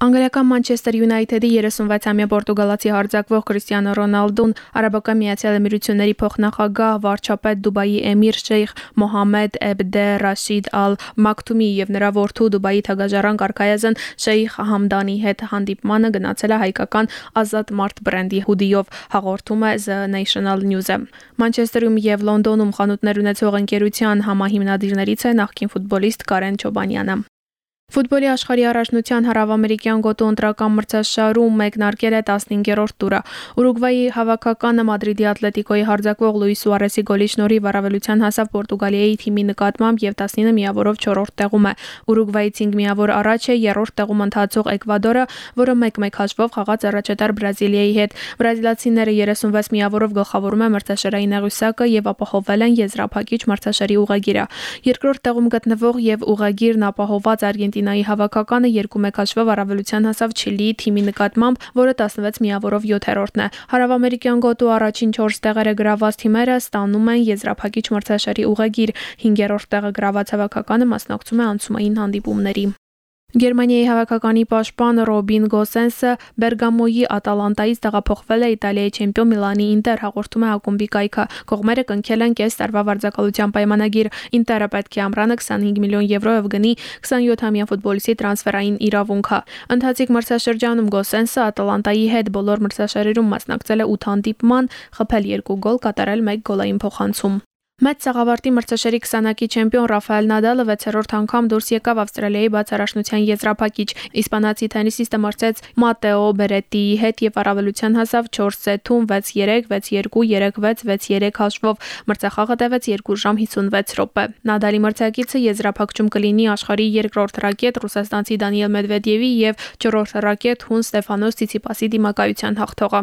Անգլիական Մանչեսթեր Յունայթեդի 36-ամյա պորտուգալացի հարձակվող Կրիստիանո Ռոնալդուն Արաբական Միացյալ Էմիրությունների փոխնախագահ վարչապետ Դուբայի Էմիր Շեյխ Մոհամեդ Էբդե Ռաշիդ Ալ Մակթումի եւ նրա որդու Դուբայի թագաժարան Կարկայազն Շեյխ Համդանի հետ հանդիպմանը գնացել է հայկական Ազատ մարտ բրենդի հուդիով հաղորդում է The National News-ը։ Մանչեսթերում եւ Լոնդոնում խանութներ ունեցող ընկերության համահիմնադիրներից է նախկին ֆուտբոլիստ Կարեն Չոբանյանը։ Ֆուտբոլի աշխարհի առաջնության հարավամերիկյան գոտու ընտրական մրցաշարում մեկնարկել է 15-րդ տուրը։ Ուրուգվայի հավաքականը Մադրիդի Ատլետիկոյի հարձակվող Լուիս Սուարեսի գոլի շնորհիվ առավելության հասավ Պորտուգալիայի թիմի նկատմամբ եւ 19 միավորով 4-րդ տեղում է։ Ուրուգվայից 5 միավոր առաջ է 3-րդ տեղում ընթացող Էկվադորը, որը 1-1 հաշվով խաղաց առաջատար Բրազիլիայի հետ։ Բրազիլացիները 36 միավորով գլխավորում են մրցաշարային աղյուսակը եւ ապահովել են եզրափակիչ մրցաշարի ուղագիրը։ Երկրորդ տեղում գտնվող եւ ուղագիրն ապահոված Արգենտինա Արգենտինայի հավաքականը 2-1 հաշվով առավելության հասավ Չիլիի թիմի նկատմամբ, որը 16 միավորով 7-րդն է։ Հարավամերիկյան գոտու առաջին 4 տեղերը գրաված թիմերը ստանում են եզրափակիչ մրցաշարի ուղեգիր։ 5-րդ տեղը գրաված հավաքականը մասնակցում է անցումային հանդիպումների։ Գերմանիայի հավաքականի պաշտպան Ռոբին Գոսենսը Բերգամոյի Ատալանտայից տեղափոխվել է Իտալիայի չեմպիոն Միլանի Ինտեր հաղորդում է ակումբի կայքը։ Կողմերը կնքել են կես տարվա վարձակալության պայմանագիր։ Ինտերը պետք է ամռանը 25 միլիոն եվրոյով գնի 27-ամյա ֆուտբոլիստի տրանսֆերային իրավունքը։ Ընթացիկ մրցաշրջանում Գոսենսը Ատալանտայի հետ բոլոր մրցաշարերում մասնակցել է 8 հանդիպման, խփել 2 գոլ, կատարել 1 գոլային փոխանցում։ Մեծ սաղավարտի մրցաշարի 20-ակի չեմպիոն Ռաֆայել Նադալը 6-րդ անգամ դուրս եկավ Ավստրալիայի բացառաշնության եզրափակիչ։ Իսպանացի թենիսիստը մրցեց Մատեո Բերետիի հետ եւ առավելության հասավ 4 սեթում 6-3, 6-2, 3-6, 6-3 հաշվով։ Մրցախաղը տևեց 2 ժամ 56 րոպե։ Նադալի մրցակիցը եզրափակչում կլինի աշխարհի երկրորդ ռակետ ռուսաստանցի Դանիել Մեդվեդևի եւ չորրորդ ռակետ հուն Ստեֆանոս Ցիցիպասի դիմակայության հաղթողը։